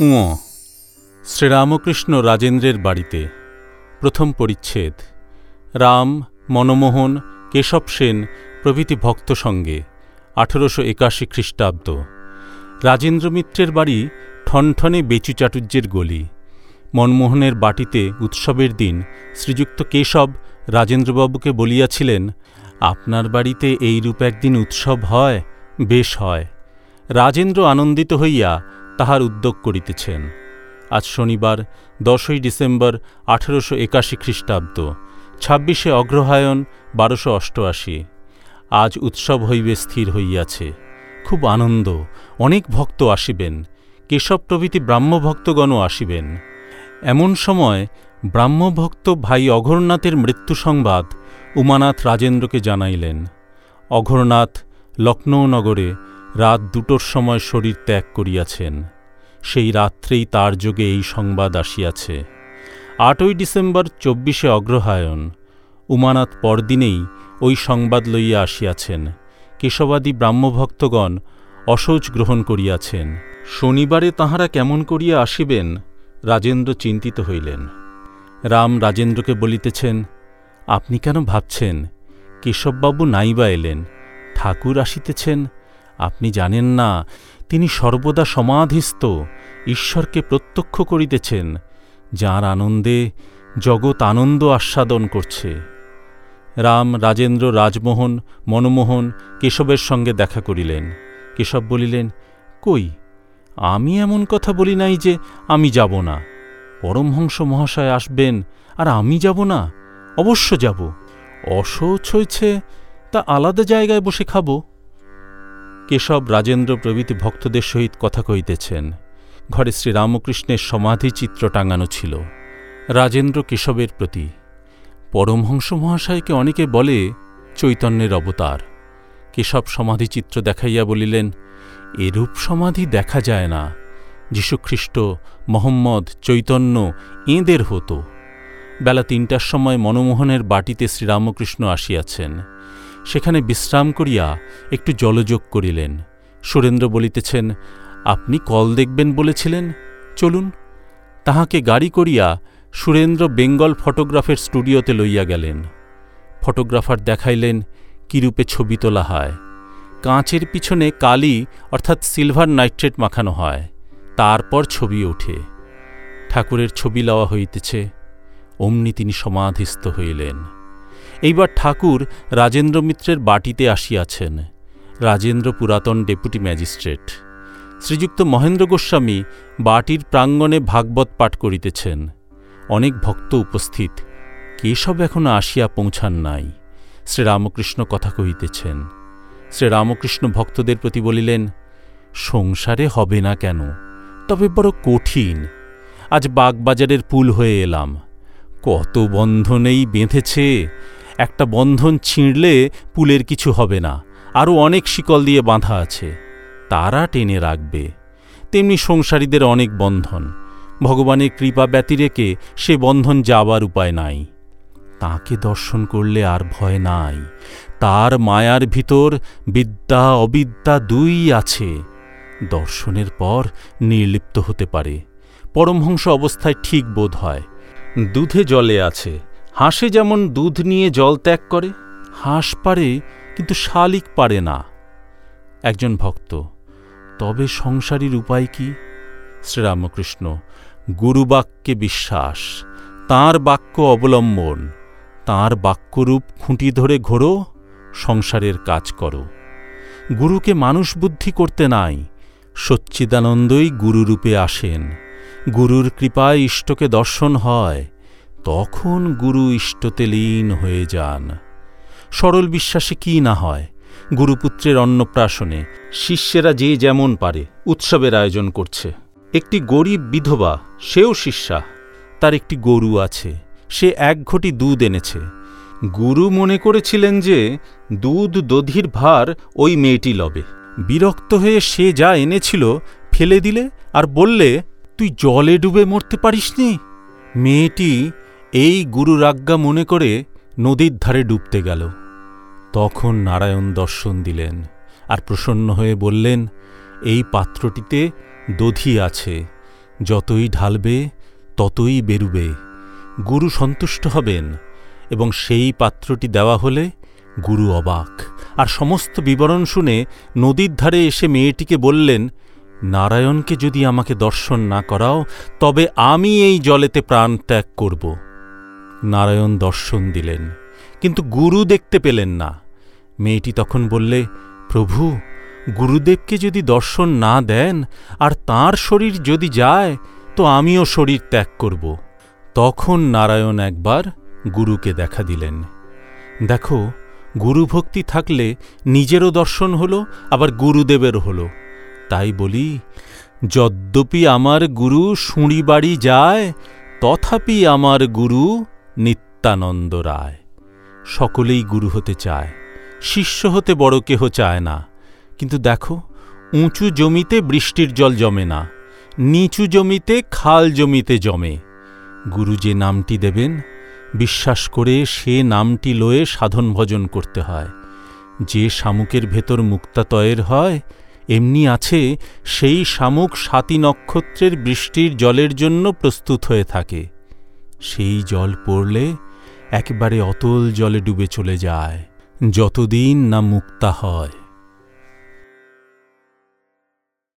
উঁ। শ্রীরামকৃষ্ণ রাজেন্দ্রের বাড়িতে প্রথম পরিচ্ছেদ। রাম, মনমোহন, কেশব সেন প্রভৃতি ভক্ত সঙ্গে আঠেরোশো একাশি খ্রিস্টাব্দ। রাজেন্দ্র মিত্রের বাড়ি ঠনঠনে বেচু চাটুর্যের গলি। মনমোহনের বাটিতে উৎসবের দিন শ্রীযুক্ত কেশব রাজেন্দ্রবাবুকে বলিয়াছিলেন, আপনার বাড়িতে এইরূপ একদিন উৎসব হয়? বেশ হয়। রাজেন্দ্র আনন্দিত হইয়া তাহার উদ্যোগ করিতেছেন। আজ শনিবার, দশই ডিসেম্বর, আঠেরোশো একাশি খ্রিস্টাব্দ, ছাব্বিশে অগ্রহায়ণ, বারোশো অষ্টআশি। আজ উৎসব হইবে স্থির হইয়াছে। খুব আনন্দ, অনেক ভক্ত আসিবেন কেশব প্রভৃতি ব্রাহ্মভক্তগণও আসিবেন। এমন সময় ব্রাহ্মভক্ত ভাই অঘরনাথের মৃত্যু সংবাদ উমানাথ রাজেন্দ্রকে জানাইলেন। অঘরনাথ লক্ষ্ণৌ নগরে রাত দুটোর সময় শরীর ত্যাগ করিয়াছেন। সেই রাত্রেই তার যোগে এই সংবাদ আসিয়াছে। আটই ডিসেম্বর চব্বিশে অগ্রহায়ণ, উমানাথ পরদিনেই ওই সংবাদ লইয়া আসিয়াছেন। কেশবাদী ব্রাহ্মভক্তগণ অশৌচ গ্রহণ করিয়াছেন। শনিবারে তাহারা কেমন করিয়া আসিবেন? রাজেন্দ্র চিন্তিত হইলেন। রাম রাজেন্দ্রকে বলিতেছেন, আপনি কেন ভাবছেন? কেশববাবু নাইবা এলেন। ঠাকুর আসিতেছেন আপনি জানেন না, তিনি সর্বদা সমাধিস্থ, ঈশ্বরকে প্রত্যক্ষ করিতেছেন, যার আনন্দে জগৎ আনন্দ আস্বাদন করছে। রাম, রাজেন্দ্র, রাজমোহন, মনমোহন কেশবের সঙ্গে দেখা করিলেন। কেশব বলিলেন, কই, আমি এমন কথা বলি নাই যে আমি যাব না। পরমহংস মহাশয় আসবেন, আর আমি যাব না, অবশ্য যাব। অশৌচ হয়েছে তা আলাদা জায়গায় বসে খাব। কেশব রাজেন্দ্র প্রভৃতি ভক্তদের সহিত কথা কইতেছেন ঘরে শ্রীরামকৃষ্ণের সমাধি চিত্র টাঙানো ছিল, রাজেন্দ্র কেশবের প্রতি। পরমহংস মহাশয়কে অনেকে বলে চৈতন্যের অবতার। কেশব সমাধিচিত্র দেখাইয়া বলিলেন, এরূপ সমাধি দেখা যায় না। যীশুখ্রিস্ট মোহাম্মদ, চৈতন্য এঁদের হতো। বেলা তিনটার সময় মনমোহনের বাটিতে শ্রীরামকৃষ্ণ আসিয়াছেন। সেখানে বিশ্রাম করিয়া একটু জলযোগ করিলেন। সুরেন্দ্র বলিতেছেন, আপনি কল দেখবেন বলেছিলেন? চলুন। তাহাকে গাড়ি করিয়া সুরেন্দ্র বেঙ্গল ফটোগ্রাফের স্টুডিওতে লইয়া গেলেন। ফটোগ্রাফার দেখাইলেন, কিরূপে ছবি তোলা হয়? কাঁচের পিছনে কালি, অর্থাৎ সিলভার নাইট্রেট মাখানো হয়। তারপর ছবি ওঠে। ঠাকুরের ছবি লওয়া হইতেছে। অমনি তিনি সমাধিস্থ হইলেন। এইবার ঠাকুর রাজেন্দ্র মিত্রের বাটিতে আসিয়াছেন। রাজেন্দ্র পুরাতন ডেপুটি ম্যাজিস্ট্রেট। শ্রীযুক্ত মহেন্দ্র গোস্বামী বাটির প্রাঙ্গণে ভাগবত পাঠ করিতেছেন। অনেক ভক্ত উপস্থিত, কেশব এখনও আসিয়া পৌঁছান নাই। শ্রীরামকৃষ্ণ কথা কহিতেছেন। শ্রীরামকৃষ্ণ ভক্তদের প্রতি বলিলেন, সংসারে হবে না কেন? তবে বড় কঠিন। আজ বাগবাজারের পুল হয়ে এলাম। কত বন্ধনেই বেঁধেছে একটা বন্ধন ছিঁড়লে পুলের কিছু হবে না, আরও অনেক শিকল দিয়ে বাঁধা আছে, তারা টেনে রাখবে। তেমনি সংসারীদের অনেক বন্ধন, ভগবানের কৃপা ব্যতিরেকে সে বন্ধন যাবার উপায় নাই। তাকে দর্শন করলে আর ভয় নাই, তার মায়ার ভিতর বিদ্যা অবিদ্যা দুই আছে। দর্শনের পর নির্লিপ্ত হতে পারে, পরমহংস অবস্থায় ঠিক বোধ হয়, দুধে জলে আছে। হাঁসে যেমন দুধ নিয়ে জল ত্যাগ করে, হাঁস পারে কিন্তু শালিক পারে না। একজন ভক্ত, তবে সংসারীর উপায় কি? শ্রীরামকৃষ্ণ, গুরুবাক্যে বিশ্বাস। তাঁর বাক্য অবলম্বন। তাঁর বাক্যরূপ খুঁটি ধরে ঘোরো, সংসারের কাজ করো। গুরুকে মানুষ বুদ্ধি করতে নাই। সচ্চিদানন্দই গুরুরূপে আসেন। গুরুর কৃপায় ইষ্টকে দর্শন হয়। তখন গুরু ইষ্টতে লীন হয়ে যান। সরল বিশ্বাসে কি না হয়? গুরুপুত্রের অন্নপ্রাশনে শিষ্যেরা যে যেমন পারে উৎসবের আয়োজন করছে। একটি গরিব বিধবা, সেও শিষ্যা। তার একটি গরু আছে, সে এক ঘটি দুধ এনেছে। গুরু মনে করেছিলেন যে দুধ দধির ভার ওই মেয়েটি লবে। বিরক্ত হয়ে সে যা এনেছিল ফেলে দিলে আর বললে, তুই জলে ডুবে মরতে পারিসনি? মেয়েটি এই গুরুর আজ্ঞা মনে করে নদীর ধারে ডুবতে গেল। তখন নারায়ণ দর্শন দিলেন আর প্রসন্ন হয়ে বললেন, এই পাত্রটিতে দধি আছে, যতই ঢালবে, ততই বেরুবে। গুরু সন্তুষ্ট হবেন এবং সেই পাত্রটি দেওয়া হলে গুরু অবাক। আর সমস্ত বিবরণ শুনে নদীর ধারে এসে মেয়েটিকে বললেন, নারায়ণকে যদি আমাকে দর্শন না করাও, তবে আমি এই জলেতে প্রাণ ত্যাগ করব। নারায়ণ দর্শন দিলেন, কিন্তু গুরু দেখতে পেলেন না। মেয়েটি তখন বললে, প্রভু, গুরুদেবকে যদি দর্শন না দেন, আর তার শরীর যদি যায়, তো আমিও শরীর ত্যাগ করব। তখন নারায়ণ একবার গুরুকে দেখা দিলেন। দেখো গুরুভক্তি থাকলে নিজেরও দর্শন হলো, আবার গুরুদেবেরও হলো। তাই বলি, যদ্যপি আমার গুরু শুঁড়ি বাড়ি যায়, তথাপি আমার গুরু নিত্যানন্দ রায়। সকলেই গুরু হতে চায়। শিষ্য হতে বড় কেহ চায় না। কিন্তু দেখো, উঁচু জমিতে বৃষ্টির জল জমে না, নিচু জমিতে খাল জমিতে জমে। গুরু যে নামটি দেবেন, বিশ্বাস করে সে নামটি লয়ে সাধন ভজন করতে হয়। যে শামুকের ভেতর মুক্তাতয়ের হয়, এমনি আছে সেই শামুক সাতি নক্ষত্রের বৃষ্টির জলের জন্য প্রস্তুত হয়ে থাকে। সেই জল পড়লে একবারে অতল জলে ডুবে চলে যায় যতদিন না মুক্তা হয়।